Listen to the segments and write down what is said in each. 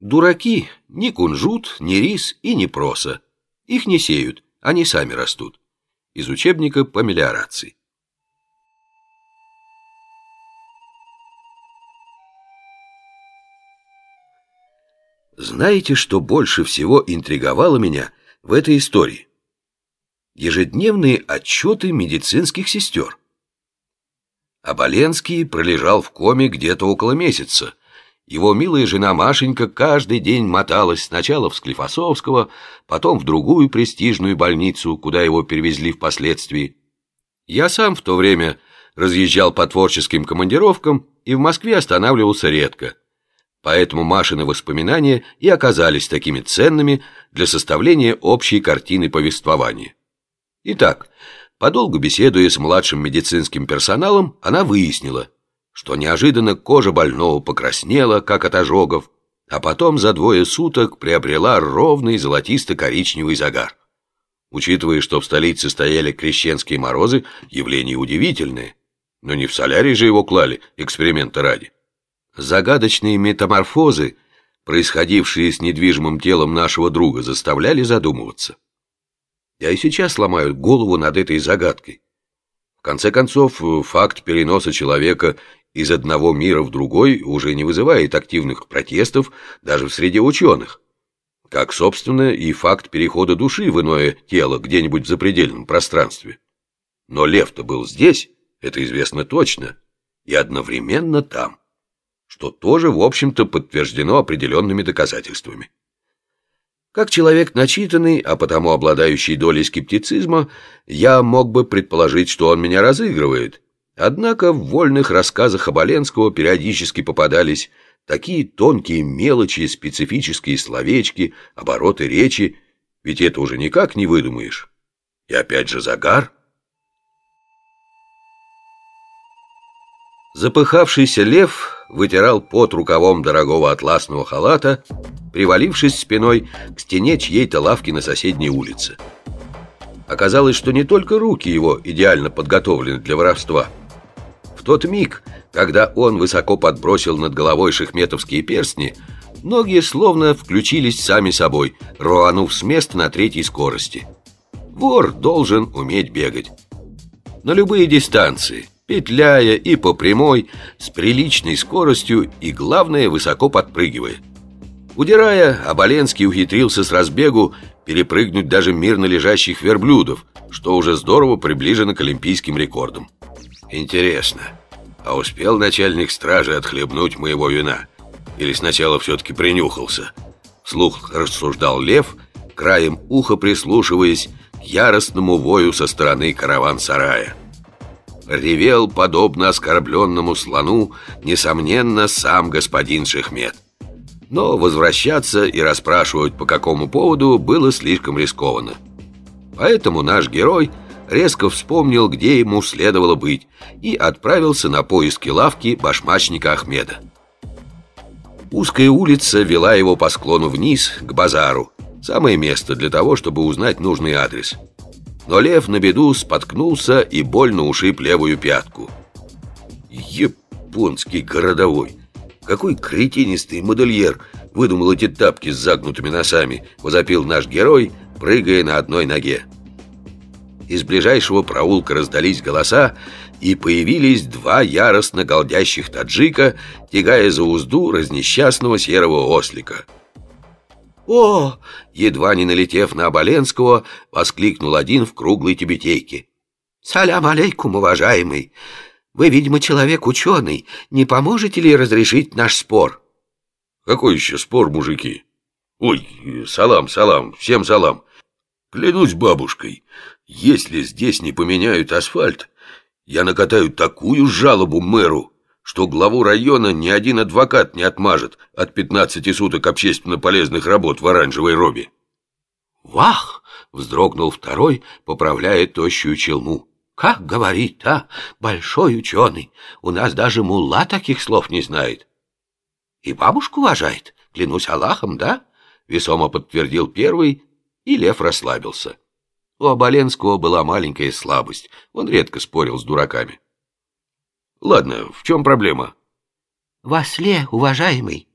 Дураки ни кунжут, ни рис и ни проса. Их не сеют, они сами растут. Из учебника по мелиорации. Знаете, что больше всего интриговало меня в этой истории? Ежедневные отчеты медицинских сестер. Оболенский пролежал в коме где-то около месяца. Его милая жена Машенька каждый день моталась сначала в Склифосовского, потом в другую престижную больницу, куда его перевезли впоследствии. Я сам в то время разъезжал по творческим командировкам и в Москве останавливался редко. Поэтому Машины воспоминания и оказались такими ценными для составления общей картины повествования. Итак, подолгу беседуя с младшим медицинским персоналом, она выяснила, что неожиданно кожа больного покраснела, как от ожогов, а потом за двое суток приобрела ровный золотисто-коричневый загар. Учитывая, что в столице стояли крещенские морозы, явление удивительное. Но не в солярий же его клали, эксперимента ради. Загадочные метаморфозы, происходившие с недвижимым телом нашего друга, заставляли задумываться. Я и сейчас ломаю голову над этой загадкой. В конце концов, факт переноса человека из одного мира в другой уже не вызывает активных протестов даже в среде ученых. Как, собственно, и факт перехода души в иное тело где-нибудь в запредельном пространстве. Но лев-то был здесь, это известно точно, и одновременно там что тоже, в общем-то, подтверждено определенными доказательствами. Как человек начитанный, а потому обладающий долей скептицизма, я мог бы предположить, что он меня разыгрывает. Однако в вольных рассказах Оболенского периодически попадались такие тонкие мелочи, специфические словечки, обороты речи, ведь это уже никак не выдумаешь. И опять же загар. Запыхавшийся лев вытирал пот рукавом дорогого атласного халата, привалившись спиной к стене чьей-то лавки на соседней улице. Оказалось, что не только руки его идеально подготовлены для воровства. Тот миг, когда он высоко подбросил над головой шахметовские перстни, ноги словно включились сами собой, рванув с места на третьей скорости. Вор должен уметь бегать. На любые дистанции – петляя и по прямой, с приличной скоростью и, главное, высоко подпрыгивая. Удирая, Оболенский ухитрился с разбегу перепрыгнуть даже мирно лежащих верблюдов, что уже здорово приближено к олимпийским рекордам. Интересно, а успел начальник стражи отхлебнуть моего вина? Или сначала все-таки принюхался? Вслух рассуждал Лев, краем уха прислушиваясь к яростному вою со стороны караван-сарая ревел, подобно оскорбленному слону, несомненно, сам господин Шехмет. Но возвращаться и расспрашивать по какому поводу было слишком рискованно. Поэтому наш герой резко вспомнил, где ему следовало быть, и отправился на поиски лавки башмачника Ахмеда. Узкая улица вела его по склону вниз, к базару. Самое место для того, чтобы узнать нужный адрес – но лев на беду споткнулся и больно ушиб левую пятку. Японский городовой! Какой кретинистый модельер выдумал эти тапки с загнутыми носами, возопил наш герой, прыгая на одной ноге. Из ближайшего проулка раздались голоса, и появились два яростно голдящих таджика, тягая за узду разнесчастного серого ослика – «О!» Едва не налетев на Оболенского, воскликнул один в круглой тюбетейке. «Салям алейкум, уважаемый! Вы, видимо, человек ученый. Не поможете ли разрешить наш спор?» «Какой еще спор, мужики?» «Ой, салам, салам, всем салам! Клянусь бабушкой, если здесь не поменяют асфальт, я накатаю такую жалобу мэру, что главу района ни один адвокат не отмажет от 15 суток общественно полезных работ в оранжевой робе. «Вах!» — вздрогнул второй, поправляя тощую челму. «Как говорит, а? Большой ученый. У нас даже мулла таких слов не знает». «И бабушку уважает, клянусь Аллахом, да?» — весомо подтвердил первый, и лев расслабился. У Оболенского была маленькая слабость, он редко спорил с дураками. Ладно, в чем проблема? В осле, уважаемый.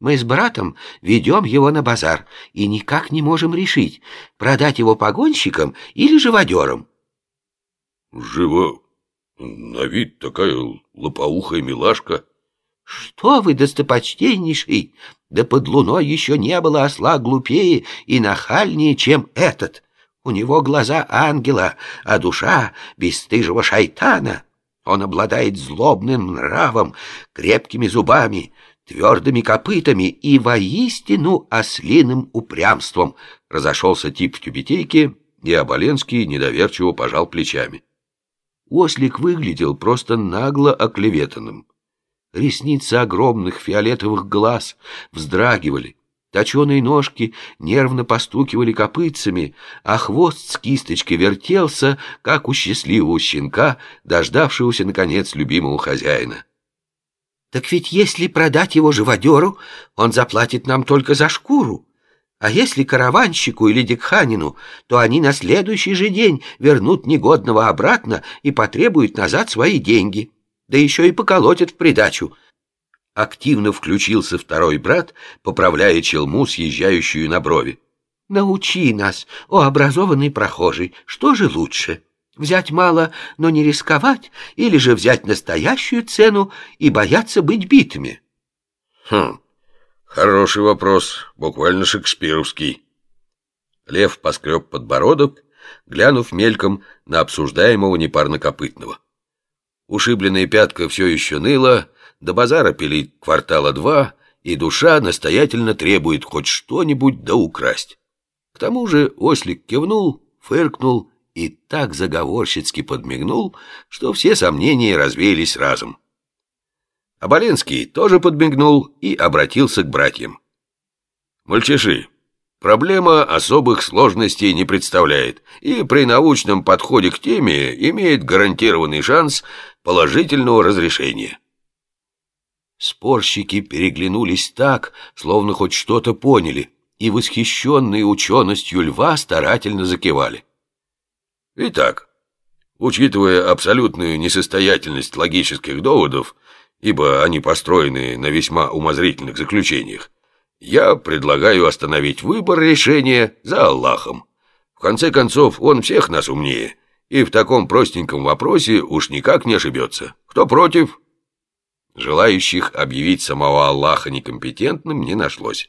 Мы с братом ведем его на базар и никак не можем решить, продать его погонщикам или живодерам. Живо... На вид такая лопоухая милашка. Что вы, достопочтеннейший, да под луной еще не было осла глупее и нахальнее, чем этот. У него глаза ангела, а душа бесстыжего шайтана. Он обладает злобным нравом, крепкими зубами, твердыми копытами и воистину ослиным упрямством. Разошелся тип в тюбетейке, и Оболенский недоверчиво пожал плечами. Ослик выглядел просто нагло оклеветанным. Ресницы огромных фиолетовых глаз вздрагивали, точеные ножки нервно постукивали копытцами, а хвост с кисточкой вертелся, как у счастливого щенка, дождавшегося, наконец, любимого хозяина. «Так ведь если продать его живодеру, он заплатит нам только за шкуру. А если караванщику или дикханину, то они на следующий же день вернут негодного обратно и потребуют назад свои деньги» да еще и поколотят в придачу. Активно включился второй брат, поправляя челму, съезжающую на брови. «Научи нас, о образованный прохожий, что же лучше? Взять мало, но не рисковать, или же взять настоящую цену и бояться быть битыми?» «Хм, хороший вопрос, буквально шекспировский». Лев поскреб подбородок, глянув мельком на обсуждаемого непарнокопытного. Ушибленная пятка все еще ныла, до базара пили квартала два, и душа настоятельно требует хоть что-нибудь да украсть. К тому же ослик кивнул, фыркнул и так заговорщицки подмигнул, что все сомнения развеялись разом. Оболенский тоже подмигнул и обратился к братьям. «Мальчиши, Проблема особых сложностей не представляет, и при научном подходе к теме имеет гарантированный шанс положительного разрешения. Спорщики переглянулись так, словно хоть что-то поняли, и восхищенные ученостью льва старательно закивали. Итак, учитывая абсолютную несостоятельность логических доводов, ибо они построены на весьма умозрительных заключениях, я предлагаю остановить выбор решения за Аллахом. В конце концов, он всех нас умнее, и в таком простеньком вопросе уж никак не ошибется. Кто против?» Желающих объявить самого Аллаха некомпетентным не нашлось.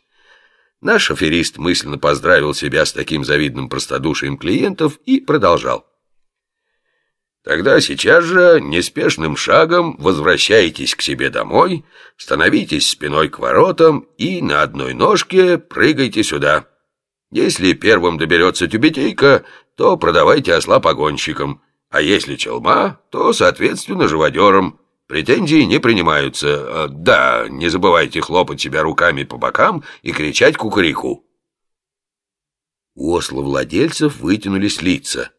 Наш аферист мысленно поздравил себя с таким завидным простодушием клиентов и продолжал. Тогда сейчас же неспешным шагом возвращайтесь к себе домой, становитесь спиной к воротам и на одной ножке прыгайте сюда. Если первым доберется тюбетейка, то продавайте осла погонщикам, а если челма, то, соответственно, живодерам. Претензии не принимаются. А, да, не забывайте хлопать себя руками по бокам и кричать кукареку. У ословладельцев вытянулись лица.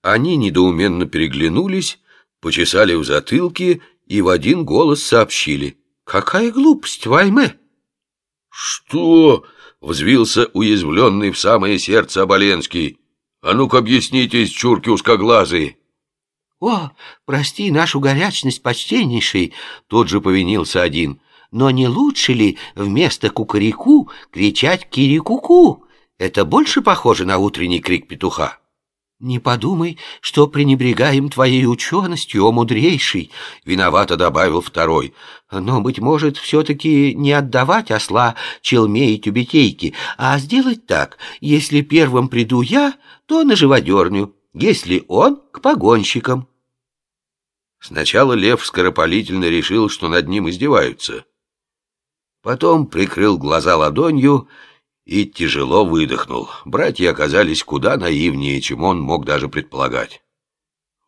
Они недоуменно переглянулись, почесали в затылке и в один голос сообщили. «Какая глупость, Вайме!» «Что?» — взвился уязвленный в самое сердце Оболенский. «А ну-ка объяснитесь, чурки узкоглазые!» «О, прости нашу горячность, почтеннейший!» — тот же повинился один. «Но не лучше ли вместо кукареку кричать кирикуку? Это больше похоже на утренний крик петуха». «Не подумай, что пренебрегаем твоей ученостью, о мудрейший!» — виновато добавил второй. «Но, быть может, все-таки не отдавать осла челме и тюбетейке, а сделать так. Если первым приду я, то на живодерню, если он — к погонщикам». Сначала лев скоропалительно решил, что над ним издеваются. Потом прикрыл глаза ладонью и тяжело выдохнул. Братья оказались куда наивнее, чем он мог даже предполагать.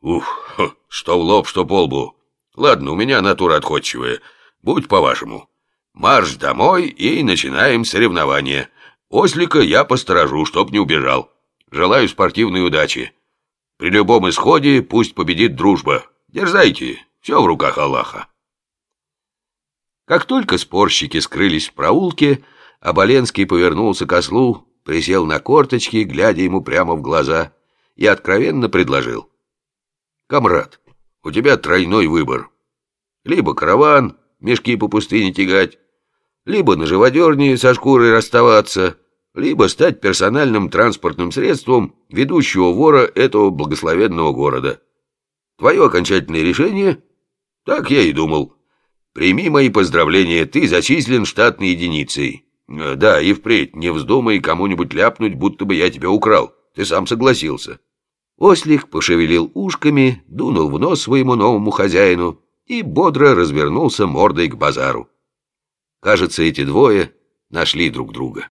«Ух, что в лоб, что по лбу. Ладно, у меня натура отходчивая. Будь по-вашему. Марш домой и начинаем соревнования. Ослика я посторожу, чтоб не убежал. Желаю спортивной удачи. При любом исходе пусть победит дружба. Дерзайте, все в руках Аллаха». Как только спорщики скрылись в проулке, Оболенский повернулся к ослу, присел на корточки, глядя ему прямо в глаза, и откровенно предложил. «Камрад, у тебя тройной выбор. Либо караван, мешки по пустыне тягать, Либо на живодерне со шкурой расставаться, либо стать персональным транспортным средством ведущего вора этого благословенного города. Твое окончательное решение? Так я и думал. Прими мои поздравления, ты зачислен штатной единицей. Э, да, и впредь не вздумай кому-нибудь ляпнуть, будто бы я тебя украл. Ты сам согласился. Ослик пошевелил ушками, дунул в нос своему новому хозяину и бодро развернулся мордой к базару. Кажется, эти двое нашли друг друга.